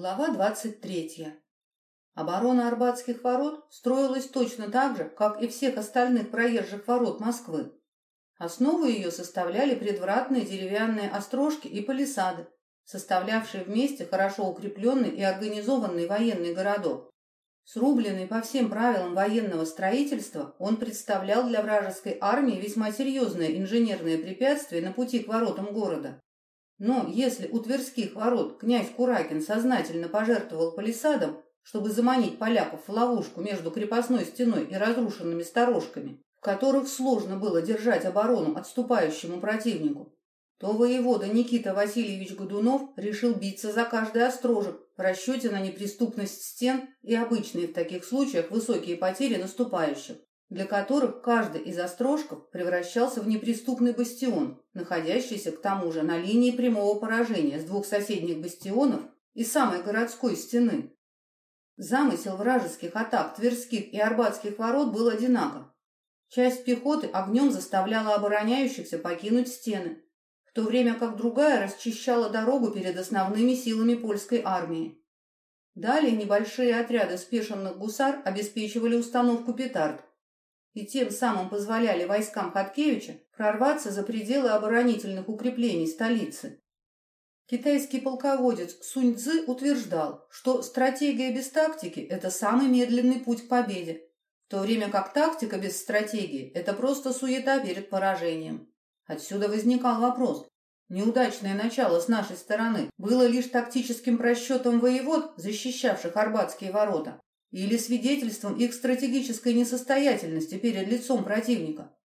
Глава 23. Оборона Арбатских ворот строилась точно так же, как и всех остальных проезжих ворот Москвы. Основу ее составляли предвратные деревянные острожки и палисады, составлявшие вместе хорошо укрепленный и организованный военный городок. Срубленный по всем правилам военного строительства, он представлял для вражеской армии весьма серьезное инженерное препятствие на пути к воротам города. Но если у Тверских ворот князь Куракин сознательно пожертвовал палисадом, чтобы заманить поляков в ловушку между крепостной стеной и разрушенными сторожками, в которых сложно было держать оборону отступающему противнику, то воевода Никита Васильевич Годунов решил биться за каждый острожек в расчете на неприступность стен и обычные в таких случаях высокие потери наступающих для которых каждый из острожков превращался в неприступный бастион, находящийся к тому же на линии прямого поражения с двух соседних бастионов и самой городской стены. Замысел вражеских атак Тверских и Арбатских ворот был одинаков. Часть пехоты огнем заставляла обороняющихся покинуть стены, в то время как другая расчищала дорогу перед основными силами польской армии. Далее небольшие отряды спешенных гусар обеспечивали установку петард, и тем самым позволяли войскам Хаткевича прорваться за пределы оборонительных укреплений столицы. Китайский полководец Сунь Цзы утверждал, что стратегия без тактики – это самый медленный путь к победе, в то время как тактика без стратегии – это просто суета перед поражением. Отсюда возникал вопрос, неудачное начало с нашей стороны было лишь тактическим просчетом воевод, защищавших Арбатские ворота, или свидетельством их стратегической несостоятельности перед лицом противника.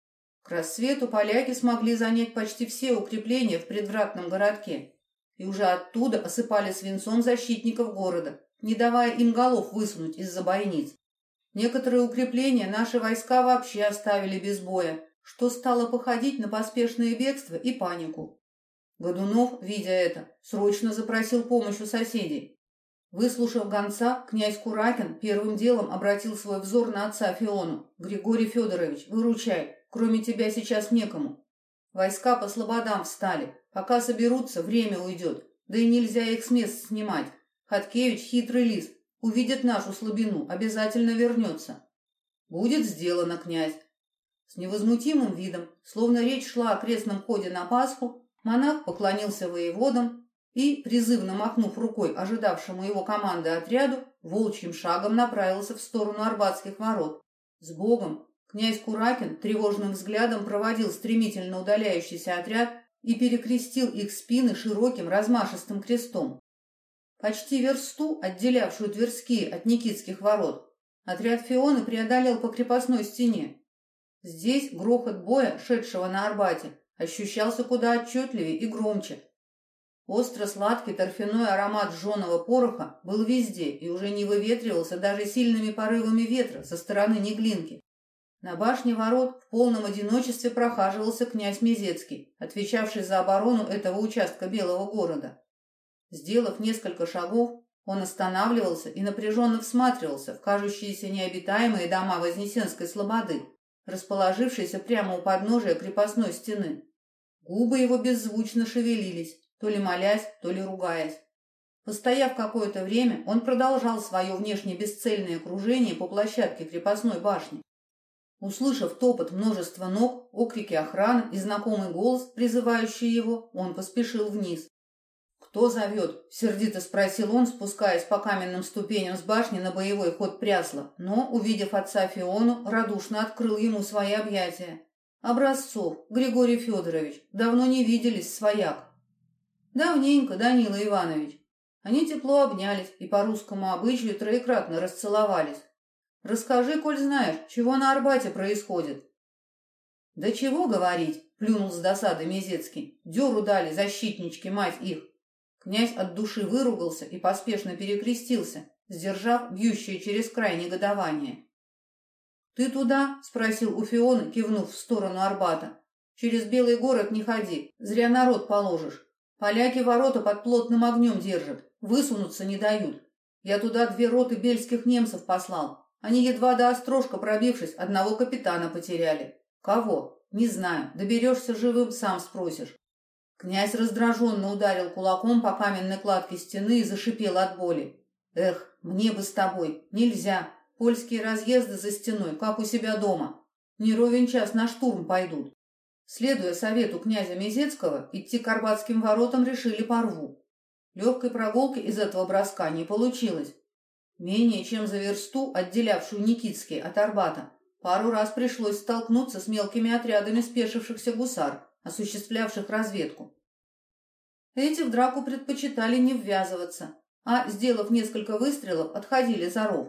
К рассвету поляки смогли занять почти все укрепления в предвратном городке и уже оттуда осыпали свинцом защитников города, не давая им голов высунуть из-за бойниц. Некоторые укрепления наши войска вообще оставили без боя, что стало походить на поспешное бегство и панику. Годунов, видя это, срочно запросил помощь у соседей. Выслушав гонца, князь Куракин первым делом обратил свой взор на отца Фиону. «Григорий Федорович, выручай, кроме тебя сейчас некому. Войска по слободам встали. Пока соберутся, время уйдет. Да и нельзя их с мест снимать. Хаткевич хитрый лис. Увидит нашу слабину, обязательно вернется». «Будет сделано, князь». С невозмутимым видом, словно речь шла о крестном ходе на Пасху, монах поклонился воеводам и, призывно махнув рукой ожидавшему его команды отряду, волчьим шагом направился в сторону Арбатских ворот. С Богом! Князь Куракин тревожным взглядом проводил стремительно удаляющийся отряд и перекрестил их спины широким размашистым крестом. Почти версту, отделявшую Тверские от Никитских ворот, отряд Фионы преодолел по крепостной стене. Здесь грохот боя, шедшего на Арбате, ощущался куда отчетливее и громче, Остро-сладкий торфяной аромат жженого пороха был везде и уже не выветривался даже сильными порывами ветра со стороны Неглинки. На башне ворот в полном одиночестве прохаживался князь Мезецкий, отвечавший за оборону этого участка Белого города. Сделав несколько шагов, он останавливался и напряженно всматривался в кажущиеся необитаемые дома Вознесенской слободы, расположившиеся прямо у подножия крепостной стены. Губы его беззвучно шевелились, то ли молясь, то ли ругаясь. Постояв какое-то время, он продолжал свое внешне бесцельное кружение по площадке крепостной башни. Услышав топот множества ног, окрики охраны и знакомый голос, призывающий его, он поспешил вниз. «Кто зовет?» – сердито спросил он, спускаясь по каменным ступеням с башни на боевой ход прясла, но, увидев отца Фиону, радушно открыл ему свои объятия. «Образцов, Григорий Федорович, давно не виделись, свояк. Давненько, Данила Иванович. Они тепло обнялись и по русскому обычаю троекратно расцеловались. Расскажи, коль знаешь, чего на Арбате происходит. Да чего говорить, плюнул с досады Мезецкий. Дёру дали защитнички, мать их. Князь от души выругался и поспешно перекрестился, сдержав бьющее через край негодование. «Ты туда?» — спросил у Фиона, кивнув в сторону Арбата. «Через Белый город не ходи, зря народ положишь. Поляки ворота под плотным огнем держат, высунуться не дают. Я туда две роты бельских немцев послал. Они едва до острожка пробившись, одного капитана потеряли. Кого? Не знаю. Доберешься живым, сам спросишь. Князь раздраженно ударил кулаком по каменной кладке стены и зашипел от боли. «Эх, мне бы с тобой! Нельзя! Польские разъезды за стеной, как у себя дома. Не ровен час на штурм пойдут». Следуя совету князя Мезецкого, идти к Арбатским воротам решили по рву. Легкой прогулки из этого броска не получилось. Менее чем за версту, отделявшую Никитский от Арбата, пару раз пришлось столкнуться с мелкими отрядами спешившихся гусар, осуществлявших разведку. Эти в драку предпочитали не ввязываться, а, сделав несколько выстрелов, отходили за ров.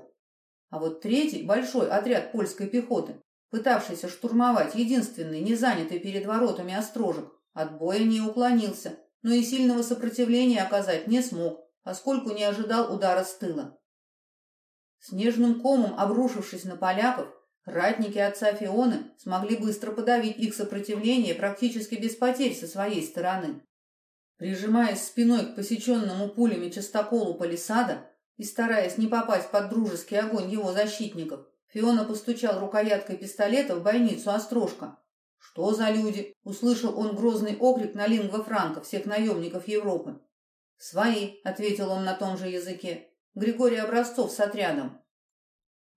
А вот третий, большой отряд польской пехоты, пытавшийся штурмовать единственный незанятый перед воротами острожек, от боя не уклонился, но и сильного сопротивления оказать не смог, поскольку не ожидал удара с тыла. Снежным комом обрушившись на поляков, ратники отца Фионы смогли быстро подавить их сопротивление практически без потерь со своей стороны. Прижимаясь спиной к посеченному пулями частоколу палисада и стараясь не попасть под дружеский огонь его защитников, Фиона постучал рукояткой пистолета в бойницу Острожка. «Что за люди?» — услышал он грозный окрик на лингва франка всех наемников Европы. «Свои», — ответил он на том же языке. Григорий Образцов с отрядом.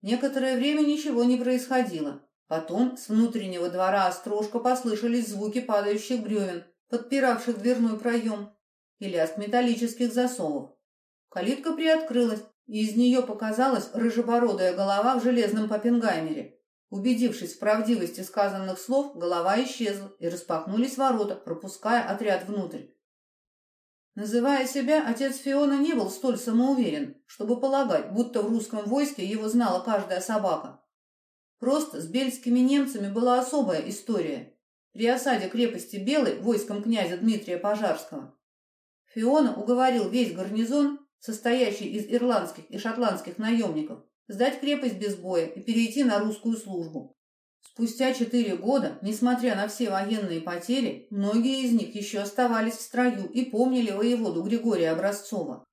Некоторое время ничего не происходило. Потом с внутреннего двора острожка послышались звуки падающих бревен, подпиравших дверной проем, и лязг металлических засовов. Калитка приоткрылась, из нее показалась рыжебородая голова в железном попенгаймере. Убедившись в правдивости сказанных слов, голова исчезла, и распахнулись ворота, пропуская отряд внутрь. Называя себя, отец Фиона не был столь самоуверен, чтобы полагать, будто в русском войске его знала каждая собака. Просто с бельскими немцами была особая история. При осаде крепости Белой войском князя Дмитрия Пожарского Фиона уговорил весь гарнизон, состоящий из ирландских и шотландских наемников, сдать крепость без боя и перейти на русскую службу. Спустя четыре года, несмотря на все военные потери, многие из них еще оставались в строю и помнили воеводу Григория Образцова.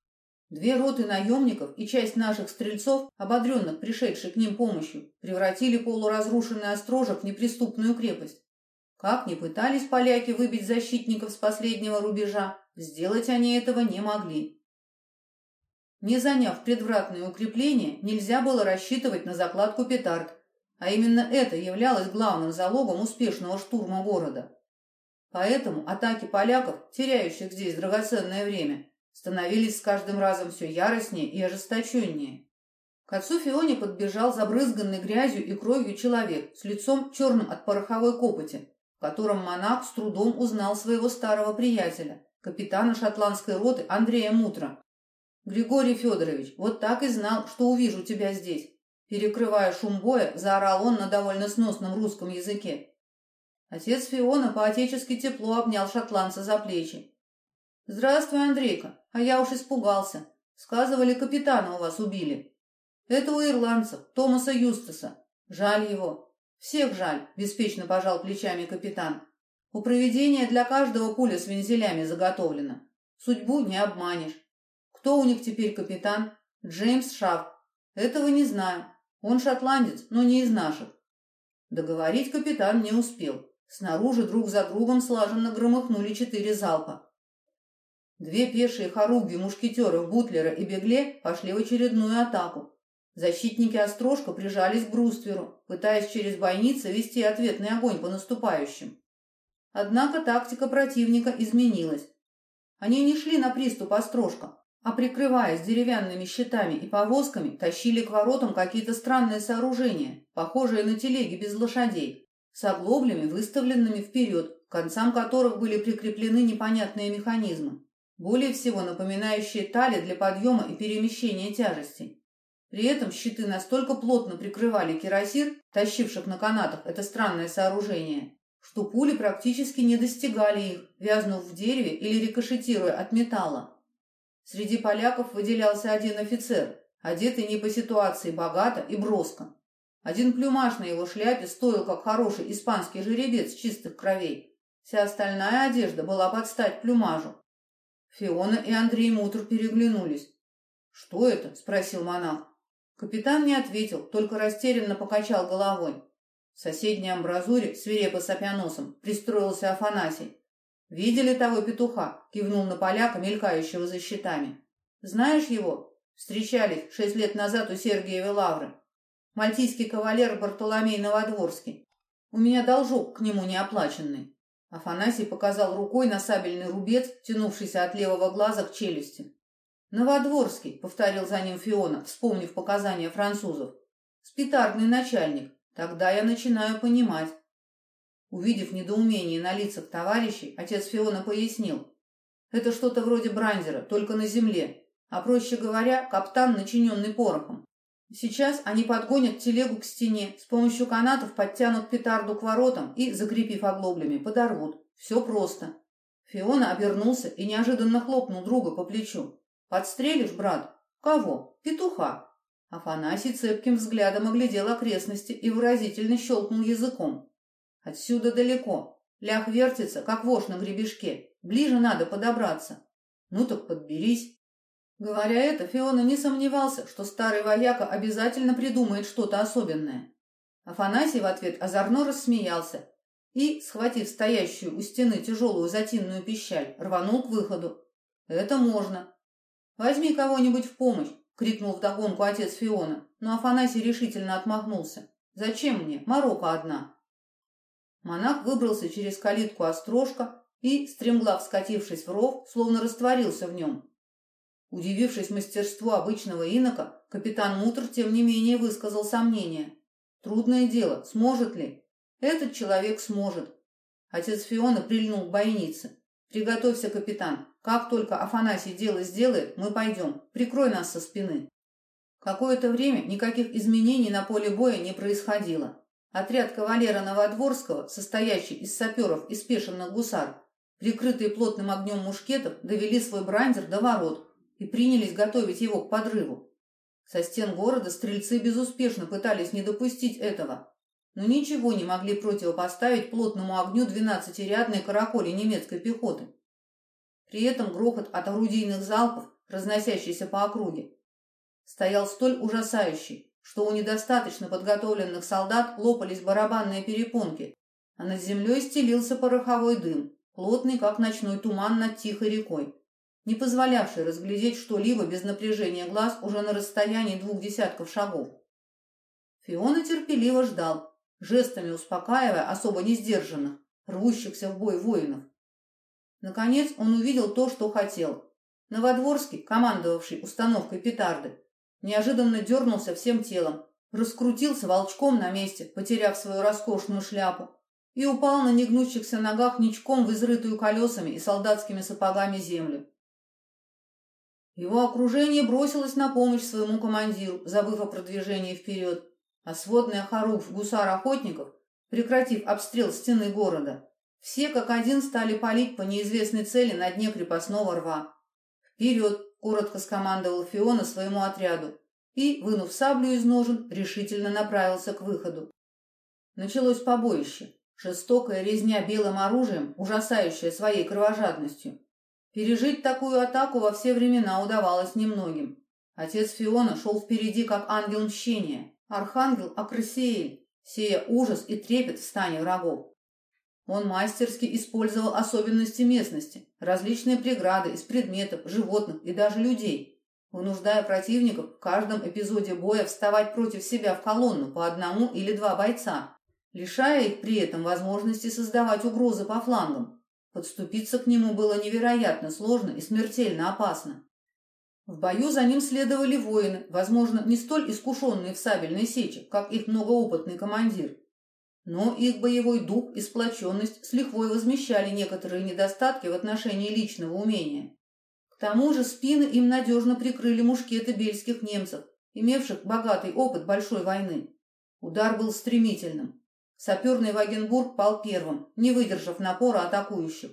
Две роты наемников и часть наших стрельцов, ободренных пришедшей к ним помощью, превратили полуразрушенный острожек в неприступную крепость. Как ни пытались поляки выбить защитников с последнего рубежа, сделать они этого не могли. Не заняв предвратные укрепления, нельзя было рассчитывать на закладку петард, а именно это являлось главным залогом успешного штурма города. Поэтому атаки поляков, теряющих здесь драгоценное время, становились с каждым разом все яростнее и ожесточеннее. К отцу Фионе подбежал забрызганный грязью и кровью человек с лицом черным от пороховой копоти, в котором монах с трудом узнал своего старого приятеля, капитана шотландской роты Андрея Мутра. «Григорий Федорович, вот так и знал, что увижу тебя здесь. Перекрывая шум боя, заорал он на довольно сносном русском языке. Отец Фиона по-отечески тепло обнял шотландца за плечи. «Здравствуй, Андрейка, а я уж испугался. Сказывали, капитана у вас убили. Это у ирландцев, Томаса Юстаса. Жаль его. Всех жаль», — беспечно пожал плечами капитан. «У проведения для каждого пуля с вензелями заготовлена. Судьбу не обманешь. Кто у них теперь капитан? Джеймс Шаф. Этого не знаю. Он шотландец, но не из наших. Договорить капитан не успел. Снаружи друг за другом слаженно громыхнули четыре залпа. Две пешие хоругви мушкетеров Бутлера и Бегле пошли в очередную атаку. Защитники Острожка прижались к брустверу, пытаясь через бойницы вести ответный огонь по наступающим. Однако тактика противника изменилась. Они не шли на приступ Острожка, а прикрываясь деревянными щитами и повозками, тащили к воротам какие-то странные сооружения, похожие на телеги без лошадей, с оглоблями, выставленными вперед, к концам которых были прикреплены непонятные механизмы, более всего напоминающие тали для подъема и перемещения тяжестей. При этом щиты настолько плотно прикрывали кирасир, тащивших на канатах это странное сооружение, что пули практически не достигали их, вязнув в дереве или рикошетируя от металла. Среди поляков выделялся один офицер, одетый не по ситуации богато и броско. Один плюмаж на его шляпе стоил, как хороший испанский жеребец чистых кровей. Вся остальная одежда была под стать плюмажу. Фиона и Андрей Мутр переглянулись. «Что это?» — спросил монах. Капитан не ответил, только растерянно покачал головой. В соседней амбразуре, свирепо сопя носом, пристроился Афанасий. «Видели того петуха?» — кивнул на поляка, мелькающего за щитами. «Знаешь его?» Встречались шесть лет назад у Сергиевой лавры. Мальтийский кавалер Бартоломей Новодворский. У меня должок к нему неоплаченный. Афанасий показал рукой на сабельный рубец, тянувшийся от левого глаза к челюсти. «Новодворский», — повторил за ним Фиона, вспомнив показания французов. «Спитарный начальник. Тогда я начинаю понимать». Увидев недоумение на лицах товарищей, отец Фиона пояснил. «Это что-то вроде бранзера, только на земле а, проще говоря, каптан, начиненный порохом. Сейчас они подгонят телегу к стене, с помощью канатов подтянут петарду к воротам и, закрепив оглоблями, подорвут. Все просто. Фиона обернулся и неожиданно хлопнул друга по плечу. «Подстрелишь, брат?» «Кого?» «Петуха». Афанасий цепким взглядом оглядел окрестности и выразительно щелкнул языком. «Отсюда далеко. Лях вертится, как вошь на гребешке. Ближе надо подобраться. Ну так подберись». Говоря это, Фиона не сомневался, что старый вояка обязательно придумает что-то особенное. Афанасий в ответ озорно рассмеялся и, схватив стоящую у стены тяжелую затинную пищаль, рванул к выходу. «Это можно». «Возьми кого-нибудь в помощь!» — крикнул вдогонку отец Фиона, но Афанасий решительно отмахнулся. «Зачем мне? Морока одна!» Монах выбрался через калитку острожка и, стремглав скатившись в ров, словно растворился в нем, Удивившись мастерству обычного инока, капитан Мутр тем не менее высказал сомнение. Трудное дело, сможет ли? Этот человек сможет. Отец Фиона прильнул к бойнице. Приготовься, капитан. Как только Афанасий дело сделает, мы пойдем. Прикрой нас со спины. Какое-то время никаких изменений на поле боя не происходило. Отряд кавалера Новодворского, состоящий из саперов и спешенных гусар, прикрытые плотным огнем мушкетов, довели свой брандер до ворот, и принялись готовить его к подрыву. Со стен города стрельцы безуспешно пытались не допустить этого, но ничего не могли противопоставить плотному огню двенадцатирядной караколи немецкой пехоты. При этом грохот от орудийных залпов, разносящийся по округе, стоял столь ужасающий, что у недостаточно подготовленных солдат лопались барабанные перепонки, а над землей стелился пороховой дым, плотный, как ночной туман над тихой рекой не позволявший разглядеть что-либо без напряжения глаз уже на расстоянии двух десятков шагов. Фиона терпеливо ждал, жестами успокаивая особо не сдержанных, рвущихся в бой воинов. Наконец он увидел то, что хотел. Новодворский, командовавший установкой петарды, неожиданно дернулся всем телом, раскрутился волчком на месте, потеряв свою роскошную шляпу, и упал на негнущихся ногах ничком в изрытую колесами и солдатскими сапогами землю. Его окружение бросилось на помощь своему командиру, забыв о продвижении вперед, а сводная Харуф гусар-охотников, прекратив обстрел стены города, все как один стали палить по неизвестной цели на дне крепостного рва. «Вперед!» — коротко скомандовал Фиона своему отряду и, вынув саблю из ножен, решительно направился к выходу. Началось побоище. Жестокая резня белым оружием, ужасающая своей кровожадностью. Пережить такую атаку во все времена удавалось немногим. Отец Фиона шел впереди, как ангел мщения, архангел Акрасиэль, сея ужас и трепет в стане врагов. Он мастерски использовал особенности местности, различные преграды из предметов, животных и даже людей, вынуждая противников в каждом эпизоде боя вставать против себя в колонну по одному или два бойца, лишая их при этом возможности создавать угрозы по флангам. Подступиться к нему было невероятно сложно и смертельно опасно. В бою за ним следовали воины, возможно, не столь искушенные в сабельной сече, как их многоопытный командир. Но их боевой дух и сплоченность с лихвой возмещали некоторые недостатки в отношении личного умения. К тому же спины им надежно прикрыли мушкеты бельских немцев, имевших богатый опыт большой войны. Удар был стремительным. Саперный Вагенбург пал первым, не выдержав напора атакующих.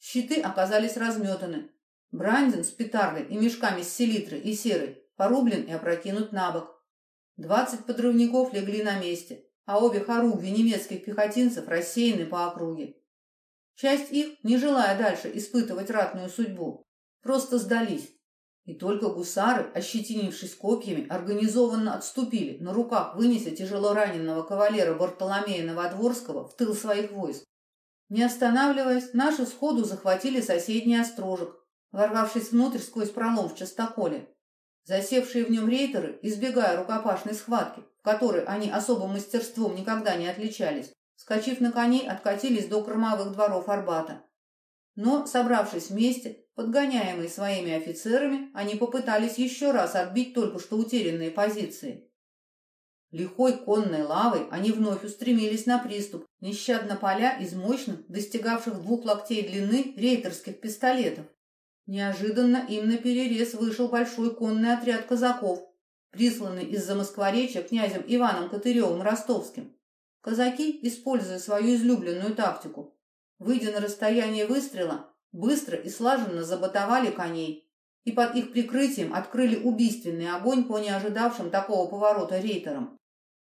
Щиты оказались разметаны. Брандин с петардой и мешками с селитры и серой порублен и опрокинут на бок. Двадцать подрывников легли на месте, а обе хоругви немецких пехотинцев рассеяны по округе. Часть их, не желая дальше испытывать ратную судьбу, просто сдались. И только гусары, ощетинившись копьями, организованно отступили, на руках вынеся тяжело раненого кавалера Бартоломея Новодворского в тыл своих войск. Не останавливаясь, наши сходу захватили соседний острожек, ворвавшись внутрь сквозь пролом в частоколе. Засевшие в нем рейтеры, избегая рукопашной схватки, в которой они особым мастерством никогда не отличались, скачив на коней, откатились до кормовых дворов Арбата. Но, собравшись вместе, подгоняемые своими офицерами, они попытались еще раз отбить только что утерянные позиции. Лихой конной лавой они вновь устремились на приступ, нещадно поля из мощных, достигавших двух локтей длины, рейтерских пистолетов. Неожиданно им на перерез вышел большой конный отряд казаков, присланный из-за Москворечья князем Иваном Катыревым Ростовским. Казаки, используя свою излюбленную тактику, выйдя на расстояние выстрела, быстро и слаженно заботовали коней и под их прикрытием открыли убийственный огонь по неожидавшим такого поворота рейтерам.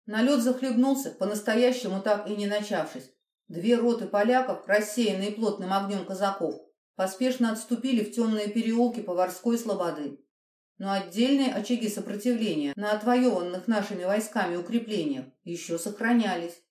Налет захлебнулся, по-настоящему так и не начавшись. Две роты поляков, рассеянные плотным огнем казаков, поспешно отступили в темные переулки Поварской слободы. Но отдельные очаги сопротивления на отвоеванных нашими войсками укреплениях еще сохранялись.